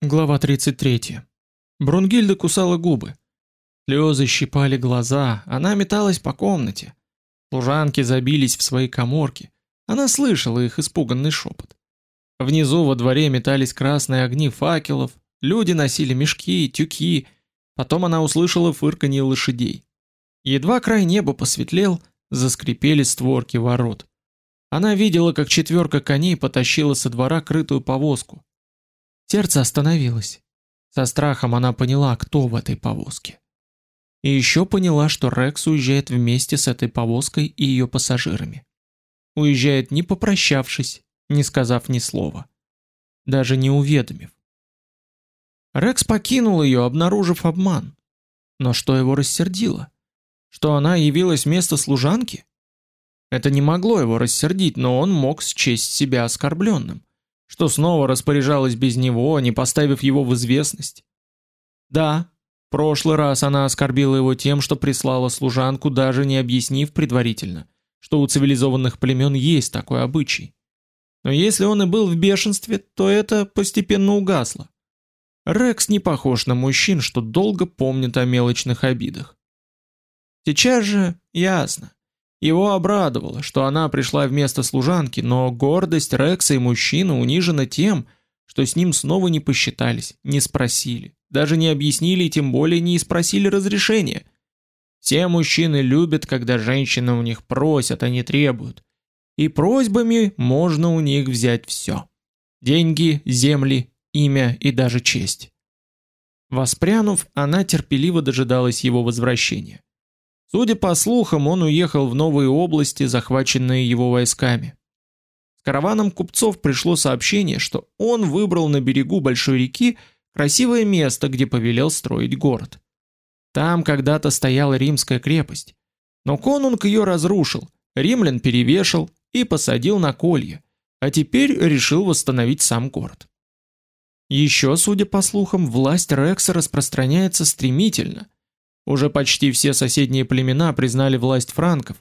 Глава 33. Брунгильда кусала губы. Слезы щипали глаза, она металась по комнате. Служанки забились в свои каморки. Она слышала их испуганный шепот. Внизу во дворе метались красные огни факелов, люди носили мешки, тюки. Потом она услышала фырканье лошадей. Едва край неба посветлел, заскрипели створки ворот. Она видела, как четверка коней потащила со двора крытую повозку. Сердце остановилось. Со страхом она поняла, кто в этой повозке. И еще поняла, что Рекс уезжает вместе с этой повозкой и ее пассажирами. Уезжает не попрощавшись, не сказав ни слова. Даже не уведомив. Рекс покинул ее, обнаружив обман. Но что его рассердило? Что она явилась вместо служанки? Это не могло его рассердить, но он мог счесть себя оскорбленным что снова распоряжалась без него, не поставив его в известность. Да, в прошлый раз она оскорбила его тем, что прислала служанку, даже не объяснив предварительно, что у цивилизованных племен есть такой обычай. Но если он и был в бешенстве, то это постепенно угасло. Рекс не похож на мужчин, что долго помнят о мелочных обидах. Сейчас же ясно. Его обрадовало, что она пришла вместо служанки, но гордость Рекса и мужчины унижена тем, что с ним снова не посчитались, не спросили, даже не объяснили и тем более не спросили разрешения. Все мужчины любят, когда женщины у них просят, а не требуют. И просьбами можно у них взять все: деньги, земли, имя и даже честь. Воспрянув, она терпеливо дожидалась его возвращения. Судя по слухам, он уехал в новые области, захваченные его войсками. С караваном купцов пришло сообщение, что он выбрал на берегу большой реки красивое место, где повелел строить город. Там когда-то стояла римская крепость, но конунг ее разрушил, римлян перевешал и посадил на колье, а теперь решил восстановить сам город. Еще, судя по слухам, власть Рекса распространяется стремительно – уже почти все соседние племена признали власть франков.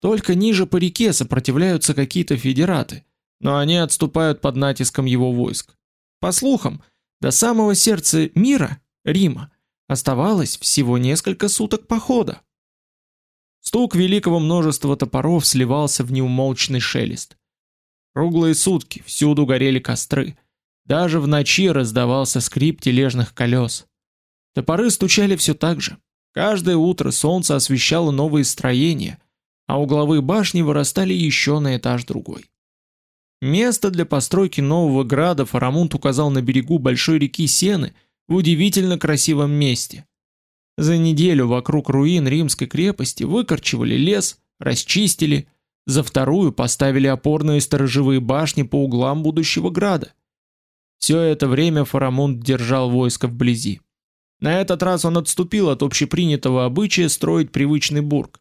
Только ниже по реке сопротивляются какие-то федераты, но они отступают под натиском его войск. По слухам, до самого сердца мира, Рима, оставалось всего несколько суток похода. Стук великого множества топоров сливался в неумолчный шелест. Круглые сутки всюду горели костры. Даже в ночи раздавался скрип тележных колес. Топоры стучали все так же, Каждое утро солнце освещало новые строения, а угловые башни вырастали еще на этаж другой. Место для постройки нового града Фарамунд указал на берегу большой реки Сены в удивительно красивом месте. За неделю вокруг руин римской крепости выкорчевали лес, расчистили, за вторую поставили опорные сторожевые башни по углам будущего града. Все это время Фарамунд держал войско вблизи. На этот раз он отступил от общепринятого обычая строить привычный бург.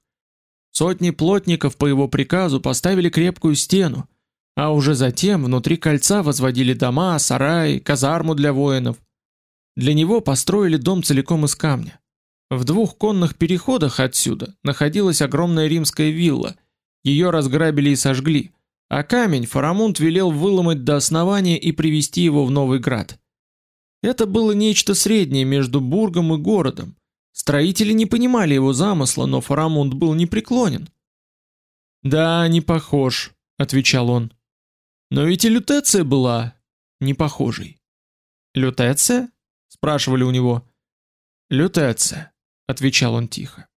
Сотни плотников по его приказу поставили крепкую стену, а уже затем внутри кольца возводили дома, сараи, казарму для воинов. Для него построили дом целиком из камня. В двух конных переходах отсюда находилась огромная римская вилла. Ее разграбили и сожгли, а камень Фарамунд велел выломать до основания и привести его в Новый Град. Это было нечто среднее между бургом и городом. Строители не понимали его замысла, но Фарамунд был непреклонен. "Да, не похож", отвечал он. "Но ведь и Лютеция была не похожей". "Лютеция?" спрашивали у него. "Лютеция", отвечал он тихо.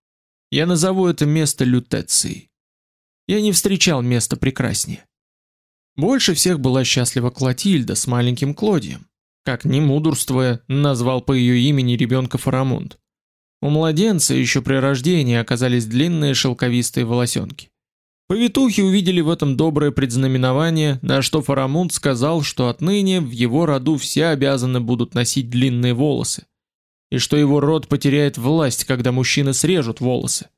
"Я назову это место Лютецией. Я не встречал места прекраснее". Больше всех была счастлива Клотильда с маленьким Клодием как не мудрствуя, назвал по ее имени ребенка Фарамунд. У младенца еще при рождении оказались длинные шелковистые волосенки. Повитухи увидели в этом доброе предзнаменование, на что Фарамунд сказал, что отныне в его роду все обязаны будут носить длинные волосы, и что его род потеряет власть, когда мужчины срежут волосы.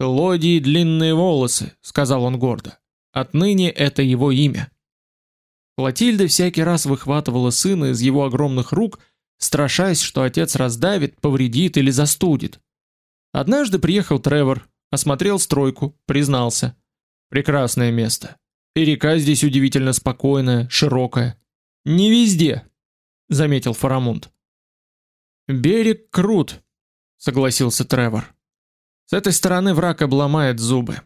«Клодии длинные волосы», — сказал он гордо. «Отныне это его имя». Клотильда всякий раз выхватывала сына из его огромных рук, страшась, что отец раздавит, повредит или застудит. Однажды приехал Тревор, осмотрел стройку, признался: "Прекрасное место. И река здесь удивительно спокойная, широкая. Не везде. заметил Фарамунд. Берег крут, согласился Тревор. С этой стороны враг обломает зубы.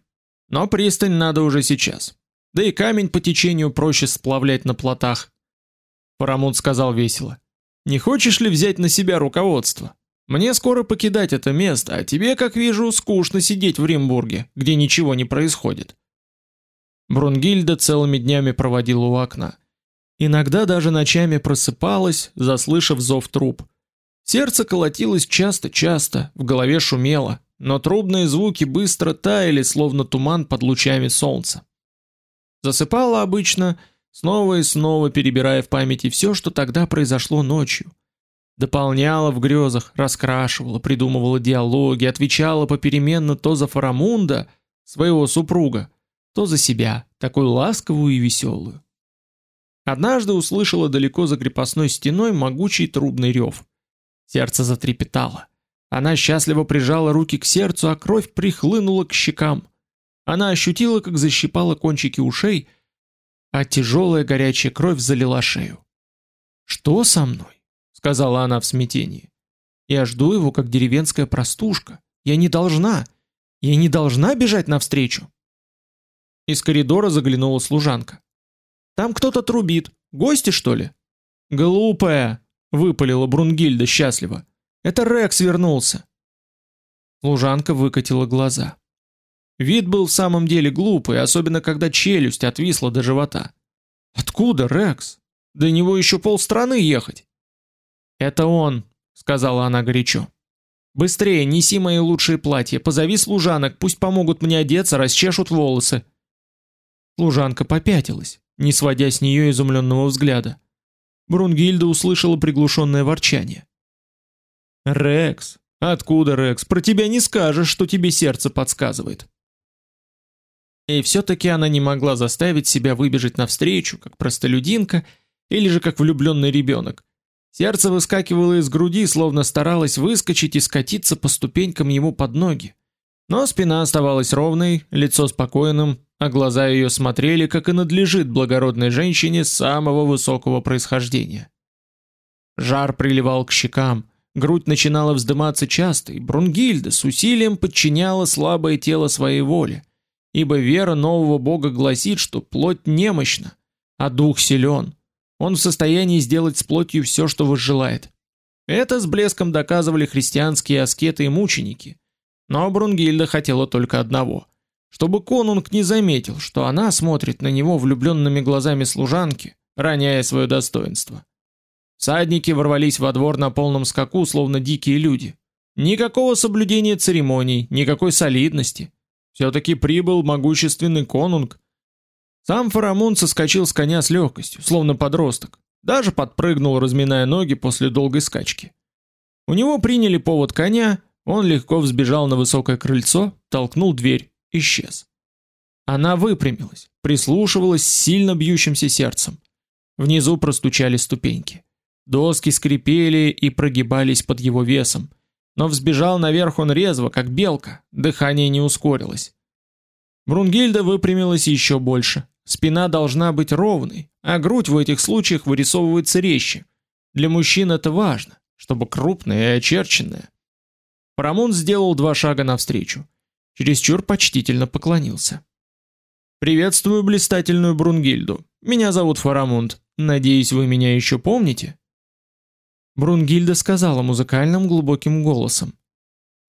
Но пристань надо уже сейчас. Да и камень по течению проще сплавлять на плотах. Фарамунд сказал весело: "Не хочешь ли взять на себя руководство? Мне скоро покидать это место, а тебе, как вижу, скучно сидеть в Римбурге, где ничего не происходит". Брунгильда целыми днями проводила у окна. Иногда даже ночами просыпалась, заслышав зов труб. Сердце колотилось часто-часто, в голове шумело, но трубные звуки быстро таяли, словно туман под лучами солнца. Засыпала обычно, снова и снова перебирая в памяти все, что тогда произошло ночью. Дополняла в грезах, раскрашивала, придумывала диалоги, отвечала попеременно то за Фарамунда, своего супруга, то за себя, такую ласковую и веселую. Однажды услышала далеко за крепостной стеной могучий трубный рев. Сердце затрепетало. Она счастливо прижала руки к сердцу, а кровь прихлынула к щекам. Она ощутила, как защипала кончики ушей, а тяжелая горячая кровь залила шею. «Что со мной?» — сказала она в смятении. «Я жду его, как деревенская простушка. Я не должна. Я не должна бежать навстречу». Из коридора заглянула служанка. Там кто-то трубит. Гости, что ли? Глупая, выпалила Брунгильда счастливо. Это Рекс вернулся. Служанка выкатила глаза. Вид был в самом деле глупый, особенно когда челюсть отвисла до живота. Откуда Рекс? До него еще полстраны ехать. Это он, сказала она горячо. Быстрее неси мои лучшие платья, позови служанок, пусть помогут мне одеться, расчешут волосы. Служанка попятилась не сводя с нее изумленного взгляда. Брунгильда услышала приглушенное ворчание. «Рекс? Откуда, Рекс? Про тебя не скажешь, что тебе сердце подсказывает». И все-таки она не могла заставить себя выбежать навстречу, как простолюдинка или же как влюбленный ребенок. Сердце выскакивало из груди, словно старалось выскочить и скатиться по ступенькам ему под ноги. Но спина оставалась ровной, лицо спокойным, а глаза ее смотрели, как и надлежит благородной женщине самого высокого происхождения. Жар приливал к щекам, грудь начинала вздыматься часто, и Брунгильда с усилием подчиняла слабое тело своей воле, ибо вера нового бога гласит, что плоть немощна, а дух силен. Он в состоянии сделать с плотью все, что возжелает. Это с блеском доказывали христианские аскеты и мученики. Но Брунгильда хотела только одного чтобы конунг не заметил, что она смотрит на него влюбленными глазами служанки, роняя свое достоинство. Садники ворвались во двор на полном скаку, словно дикие люди. Никакого соблюдения церемоний, никакой солидности. Все-таки прибыл могущественный конунг. Сам Фарамун соскочил с коня с легкостью, словно подросток. Даже подпрыгнул, разминая ноги после долгой скачки. У него приняли повод коня, он легко взбежал на высокое крыльцо, толкнул дверь исчез. Она выпрямилась, прислушивалась с сильно бьющимся сердцем. Внизу простучали ступеньки. Доски скрипели и прогибались под его весом, но взбежал наверх он резво, как белка, дыхание не ускорилось. Брунгильда выпрямилась еще больше. Спина должна быть ровной, а грудь в этих случаях вырисовывается резче. Для мужчин это важно, чтобы крупная и очерченная. Парамон сделал два шага навстречу чересчур почтительно поклонился. Приветствую блистательную Брунгильду. Меня зовут Фарамунд. Надеюсь, вы меня еще помните. Брунгильда сказала музыкальным глубоким голосом: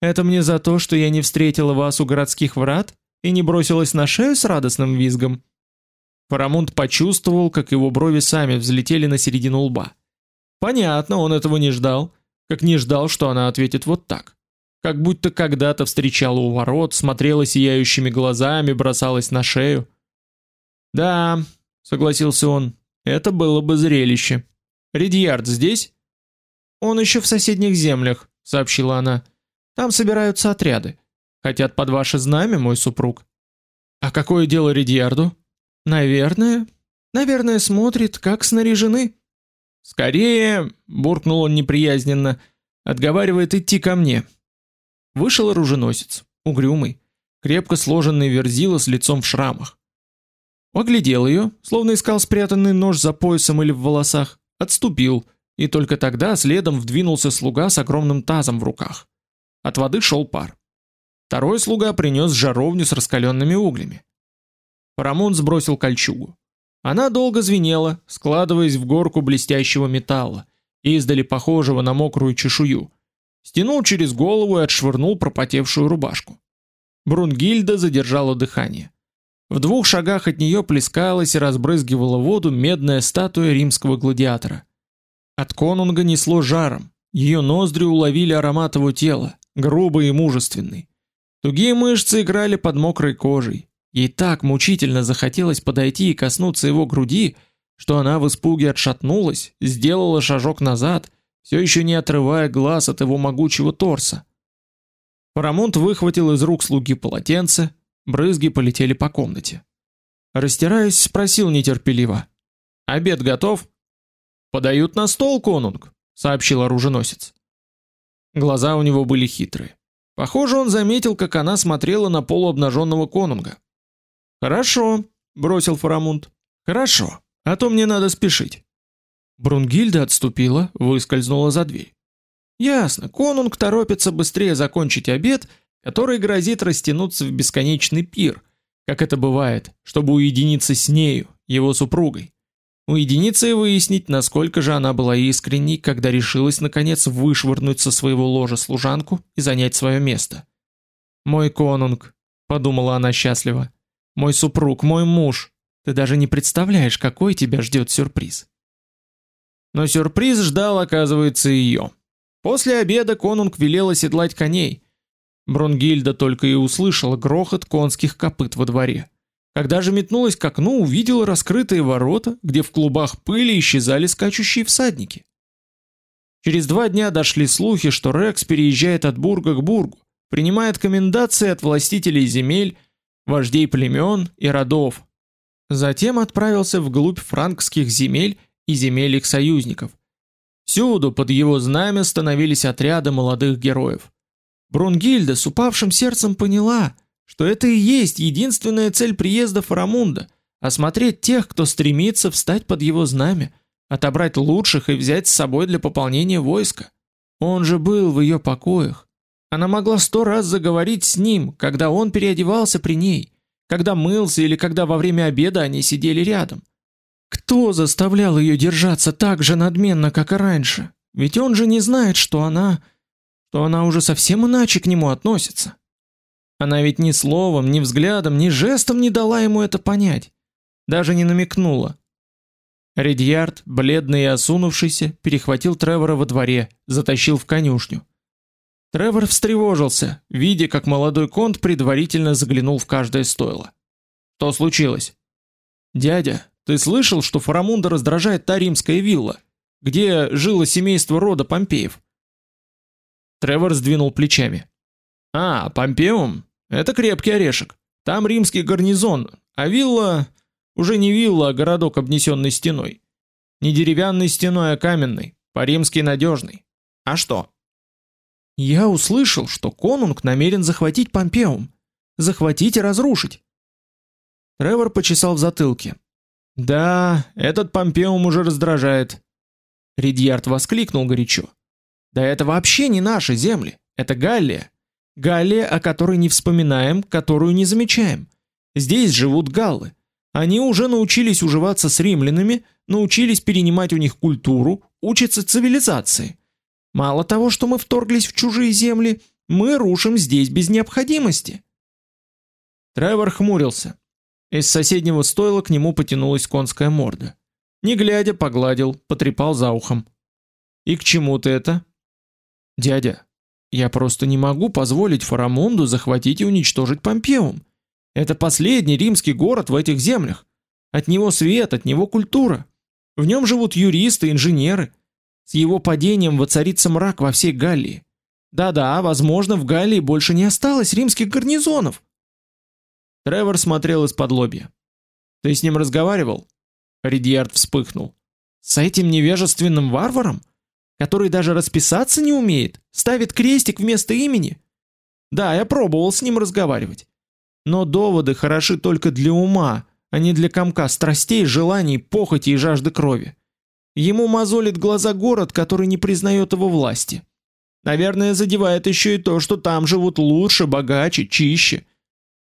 "Это мне за то, что я не встретила вас у городских врат и не бросилась на шею с радостным визгом". Фарамунд почувствовал, как его брови сами взлетели на середину лба. Понятно, он этого не ждал, как не ждал, что она ответит вот так как будто когда-то встречала у ворот, смотрела сияющими глазами, бросалась на шею. "Да", согласился он. "Это было бы зрелище. Редьярд здесь?" "Он еще в соседних землях", сообщила она. "Там собираются отряды. Хотят под ваше знамя, мой супруг". "А какое дело Редьярду?" "Наверное, наверное, смотрит, как снаряжены". "Скорее", буркнул он неприязненно, отговаривает идти ко мне. Вышел оруженосец, угрюмый, крепко сложенный верзила с лицом в шрамах. Оглядел ее, словно искал спрятанный нож за поясом или в волосах, отступил, и только тогда следом вдвинулся слуга с огромным тазом в руках. От воды шел пар. Второй слуга принес жаровню с раскаленными углями. Парамон сбросил кольчугу. Она долго звенела, складываясь в горку блестящего металла, издали похожего на мокрую чешую. Стянул через голову и отшвырнул пропотевшую рубашку. Брунгильда задержала дыхание. В двух шагах от нее плескалась и разбрызгивала воду медная статуя римского гладиатора. От конунга несло жаром. Ее ноздри уловили аромат его тела, грубый и мужественный. Тугие мышцы играли под мокрой кожей. Ей так мучительно захотелось подойти и коснуться его груди, что она в испуге отшатнулась, сделала шажок назад, все еще не отрывая глаз от его могучего торса. Парамонт выхватил из рук слуги полотенце, брызги полетели по комнате. Растираясь, спросил нетерпеливо: "Обед готов?" "Подают на стол, конунг", сообщил оруженосец. Глаза у него были хитрые. Похоже, он заметил, как она смотрела на полуобнаженного конунга. "Хорошо", бросил Фарамунд. "Хорошо, а то мне надо спешить". Брунгильда отступила, выскользнула за дверь. Ясно, конунг торопится быстрее закончить обед, который грозит растянуться в бесконечный пир, как это бывает, чтобы уединиться с нею, его супругой. Уединиться и выяснить, насколько же она была искренней, когда решилась наконец вышвырнуть со своего ложа служанку и занять свое место. Мой конунг, подумала она счастливо. Мой супруг, мой муж. Ты даже не представляешь, какой тебя ждет сюрприз. Но сюрприз ждал, оказывается, ее. После обеда конунг велел оседлать коней. Брунгильда только и услышала грохот конских копыт во дворе. Когда же метнулась к окну, увидела раскрытые ворота, где в клубах пыли исчезали скачущие всадники. Через два дня дошли слухи, что Рекс переезжает от бурга к бургу, принимает комендации от властителей земель, вождей племен и родов. Затем отправился вглубь франкских земель и земель их союзников. Всюду под его знамя становились отряды молодых героев. Брунгильда с упавшим сердцем поняла, что это и есть единственная цель приезда Фарамунда осмотреть тех, кто стремится встать под его знамя, отобрать лучших и взять с собой для пополнения войска. Он же был в ее покоях. Она могла сто раз заговорить с ним, когда он переодевался при ней, когда мылся или когда во время обеда они сидели рядом. Кто заставлял ее держаться так же надменно, как и раньше? Ведь он же не знает, что она, что она уже совсем иначе к нему относится. Она ведь ни словом, ни взглядом, ни жестом не дала ему это понять, даже не намекнула. Редьярд, бледный и осунувшийся, перехватил Тревора во дворе, затащил в конюшню. Тревор встревожился, видя, как молодой конт предварительно заглянул в каждое стойло. Что случилось? Дядя, ты слышал, что Фарамунда раздражает та римская вилла, где жило семейство рода Помпеев? Тревор сдвинул плечами. А, Помпеум? Это крепкий орешек. Там римский гарнизон, а вилла уже не вилла, а городок, обнесенный стеной. Не деревянной стеной, а каменной, по-римски надежный. А что? Я услышал, что конунг намерен захватить Помпеум, захватить и разрушить. Тревор почесал в затылке. Да, этот Помпеум уже раздражает. Ридьярд воскликнул горячо. Да это вообще не наши земли, это Галлия. Галлия, о которой не вспоминаем, которую не замечаем. Здесь живут галлы. Они уже научились уживаться с римлянами, научились перенимать у них культуру, учатся цивилизации. Мало того, что мы вторглись в чужие земли, мы рушим здесь без необходимости. Тревор хмурился. Из соседнего стойла к нему потянулась конская морда. Не глядя, погладил, потрепал за ухом. И к чему ты это? Дядя, я просто не могу позволить Фарамунду захватить и уничтожить Помпеум. Это последний римский город в этих землях. От него свет, от него культура. В нем живут юристы, инженеры. С его падением воцарится мрак во всей Галлии. Да-да, возможно, в Галлии больше не осталось римских гарнизонов. Тревор смотрел из-под лобья. Ты с ним разговаривал? Ридьярд вспыхнул. С этим невежественным варваром, который даже расписаться не умеет, ставит крестик вместо имени? Да, я пробовал с ним разговаривать. Но доводы хороши только для ума, а не для комка страстей, желаний, похоти и жажды крови. Ему мозолит глаза город, который не признает его власти. Наверное, задевает еще и то, что там живут лучше, богаче, чище.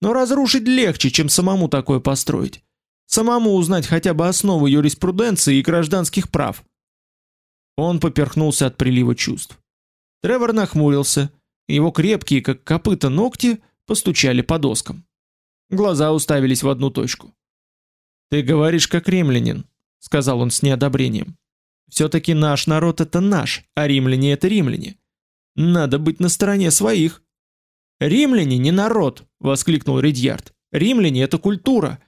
Но разрушить легче, чем самому такое построить. Самому узнать хотя бы основы юриспруденции и гражданских прав. Он поперхнулся от прилива чувств. Тревор нахмурился. Его крепкие, как копыта, ногти постучали по доскам. Глаза уставились в одну точку. Ты говоришь как римлянин, сказал он с неодобрением. все таки наш народ это наш, а римляне это римляне. Надо быть на стороне своих. Римляне не народ, воскликнул Редьярд. Римляне это культура.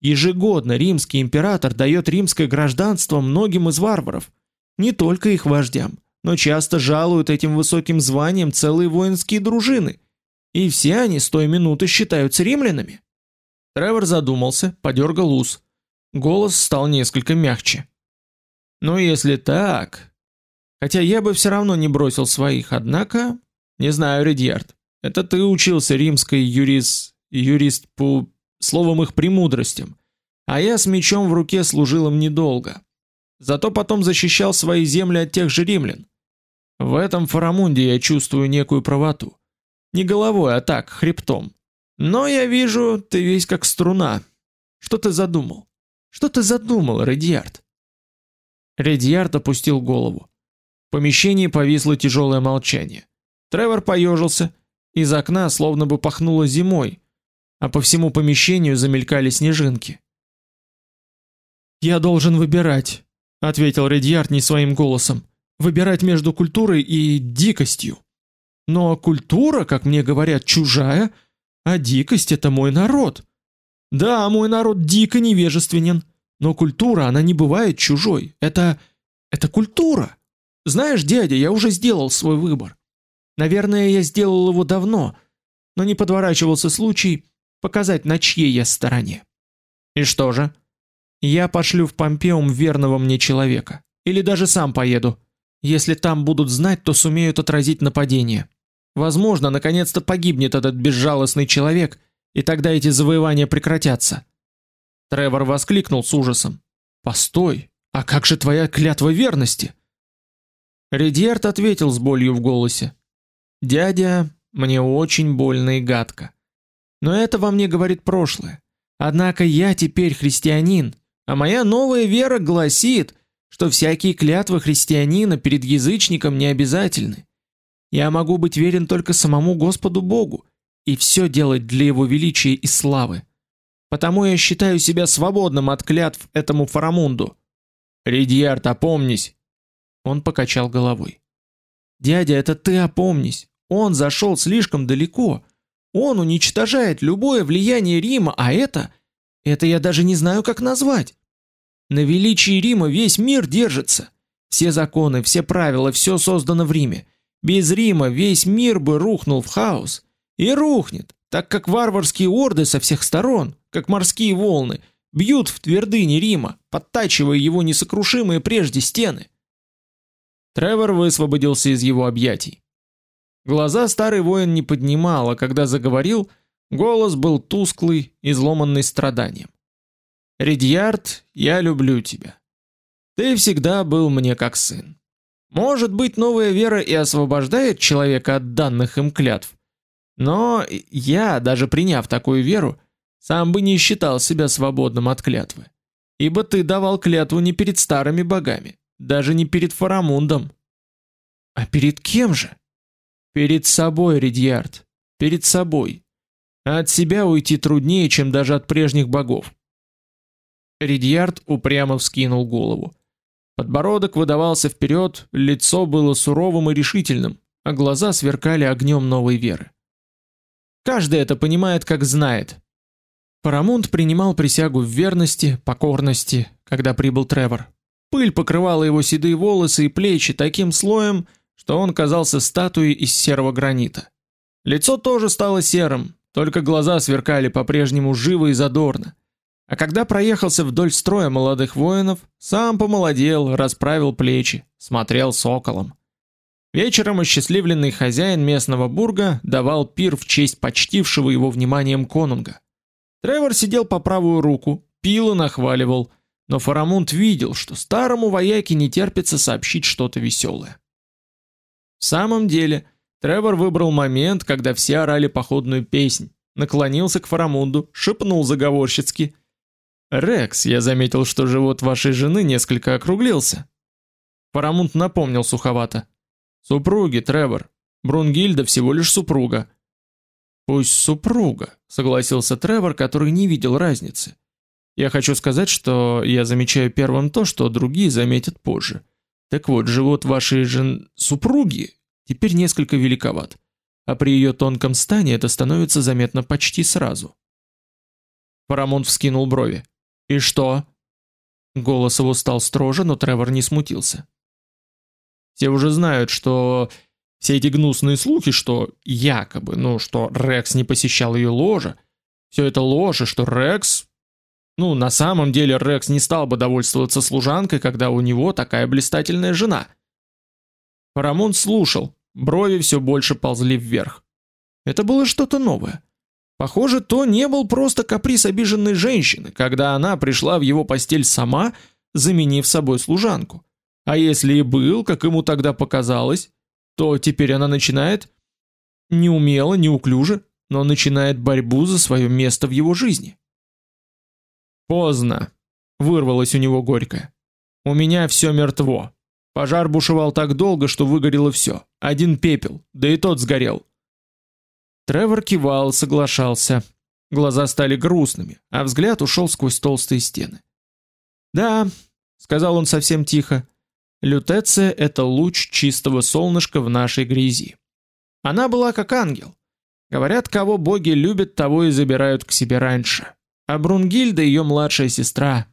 Ежегодно римский император дает римское гражданство многим из варваров, не только их вождям, но часто жалуют этим высоким званием целые воинские дружины, и все они с той минуты считаются римлянами. Тревор задумался, подергал ус. Голос стал несколько мягче. Ну если так, хотя я бы все равно не бросил своих, однако, не знаю, Редьярд. Это ты учился римской юрис юрист по словом их премудростям, а я с мечом в руке служил им недолго. Зато потом защищал свои земли от тех же римлян. В этом Фарамунде я чувствую некую правоту. Не головой, а так, хребтом. Но я вижу, ты весь как струна. Что ты задумал? Что ты задумал, Редьярд? Редьярд опустил голову. В помещении повисло тяжелое молчание. Тревор поежился. Из окна словно бы пахнуло зимой, а по всему помещению замелькали снежинки. Я должен выбирать, ответил Редьярд не своим голосом. Выбирать между культурой и дикостью. Но культура, как мне говорят, чужая, а дикость это мой народ. Да, мой народ дико невежественен, но культура, она не бывает чужой. Это это культура. Знаешь, дядя, я уже сделал свой выбор. Наверное, я сделал его давно, но не подворачивался случай показать, на чьей я стороне. И что же? Я пошлю в Помпеум верного мне человека, или даже сам поеду. Если там будут знать, то сумеют отразить нападение. Возможно, наконец-то погибнет этот безжалостный человек, и тогда эти завоевания прекратятся. Тревор воскликнул с ужасом: "Постой, а как же твоя клятва верности?" Редьерт ответил с болью в голосе: "Дядя, мне очень больно и гадко. Но это во мне говорит прошлое. Однако я теперь христианин, а моя новая вера гласит, что всякие клятвы христианина перед язычником не обязательны. Я могу быть верен только самому Господу Богу и все делать для его величия и славы. Потому я считаю себя свободным от клятв этому Фарамунду. Редьярд, опомнись. Он покачал головой. Дядя, это ты опомнись. Он зашел слишком далеко. Он уничтожает любое влияние Рима, а это это я даже не знаю, как назвать. На величии Рима весь мир держится. Все законы, все правила, все создано в Риме. Без Рима весь мир бы рухнул в хаос. И рухнет, так как варварские орды со всех сторон, как морские волны, бьют в твердыни Рима, подтачивая его несокрушимые прежде стены. Тревор высвободился из его объятий. Глаза старый воин не поднимал, а когда заговорил, голос был тусклый, изломанный страданием. Редьярд, я люблю тебя. Ты всегда был мне как сын. Может быть, новая вера и освобождает человека от данных им клятв. Но я, даже приняв такую веру, сам бы не считал себя свободным от клятвы. Ибо ты давал клятву не перед старыми богами, даже не перед Фарамундом. А перед кем же? Перед собой, Редьярд, перед собой. А от себя уйти труднее, чем даже от прежних богов. Редьярд упрямо вскинул голову. Подбородок выдавался вперед, лицо было суровым и решительным, а глаза сверкали огнем новой веры. Каждый это понимает, как знает. Парамунд принимал присягу в верности, покорности, когда прибыл Тревор. Пыль покрывала его седые волосы и плечи таким слоем, что он казался статуей из серого гранита. Лицо тоже стало серым, только глаза сверкали по-прежнему живо и задорно. А когда проехался вдоль строя молодых воинов, сам помолодел, расправил плечи, смотрел соколом. Вечером осчастливленный хозяин местного бурга давал пир в честь почтившего его вниманием конунга. Тревор сидел по правую руку, пил и нахваливал, но Фарамунд видел, что старому вояке не терпится сообщить что-то веселое. В самом деле, Тревор выбрал момент, когда все орали походную песнь, наклонился к Фарамунду, шепнул заговорщицки: "Рекс, я заметил, что живот вашей жены несколько округлился". Фарамунд напомнил суховато: "Супруги, Тревор. Брунгильда всего лишь супруга". "Пусть супруга", согласился Тревор, который не видел разницы. "Я хочу сказать, что я замечаю первым то, что другие заметят позже. Так вот, живот вашей жен супруги теперь несколько великоват, а при ее тонком стане это становится заметно почти сразу. Парамонт вскинул брови. И что? Голос его стал строже, но Тревор не смутился. Все уже знают, что все эти гнусные слухи, что якобы, ну, что Рекс не посещал ее ложе, все это ложь, что Рекс ну, на самом деле Рекс не стал бы довольствоваться служанкой, когда у него такая блистательная жена. Парамон слушал, брови все больше ползли вверх. Это было что-то новое. Похоже, то не был просто каприз обиженной женщины, когда она пришла в его постель сама, заменив собой служанку. А если и был, как ему тогда показалось, то теперь она начинает неумело, неуклюже, но начинает борьбу за свое место в его жизни. Поздно, вырвалось у него горько. У меня все мертво. Пожар бушевал так долго, что выгорело все. Один пепел, да и тот сгорел. Тревор кивал, соглашался. Глаза стали грустными, а взгляд ушел сквозь толстые стены. "Да", сказал он совсем тихо. "Лютеция это луч чистого солнышка в нашей грязи. Она была как ангел. Говорят, кого боги любят, того и забирают к себе раньше. А Брунгильда ее младшая сестра.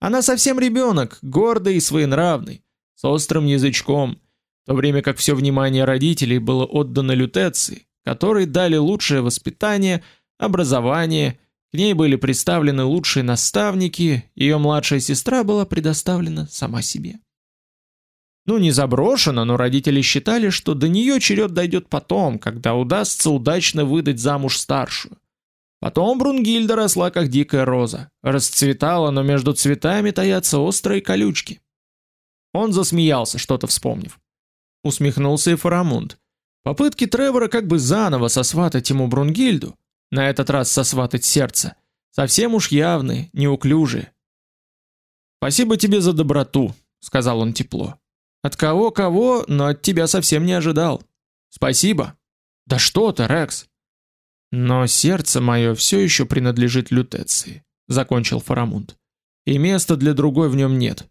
Она совсем ребенок, гордый и своенравный, с острым язычком, в то время как все внимание родителей было отдано Лютеции, которой дали лучшее воспитание, образование, к ней были представлены лучшие наставники, ее младшая сестра была предоставлена сама себе. Ну не заброшена, но родители считали, что до нее черед дойдет потом, когда удастся удачно выдать замуж старшую. Потом Брунгильда росла как дикая роза, расцветала, но между цветами таятся острые колючки. Он засмеялся, что-то вспомнив. Усмехнулся и Фарамунд. Попытки Тревора как бы заново сосватать ему Брунгильду, на этот раз сосватать сердце, совсем уж явные, неуклюжие. Спасибо тебе за доброту, сказал он тепло. От кого кого, но от тебя совсем не ожидал. Спасибо. Да что ты, Рекс? Но сердце мое все еще принадлежит Лютеции, закончил Фарамунд. И места для другой в нем нет.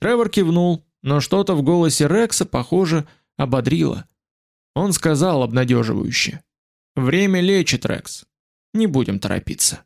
Тревор кивнул, но что-то в голосе Рекса, похоже, ободрило. Он сказал обнадеживающе: "Время лечит, Рекс. Не будем торопиться".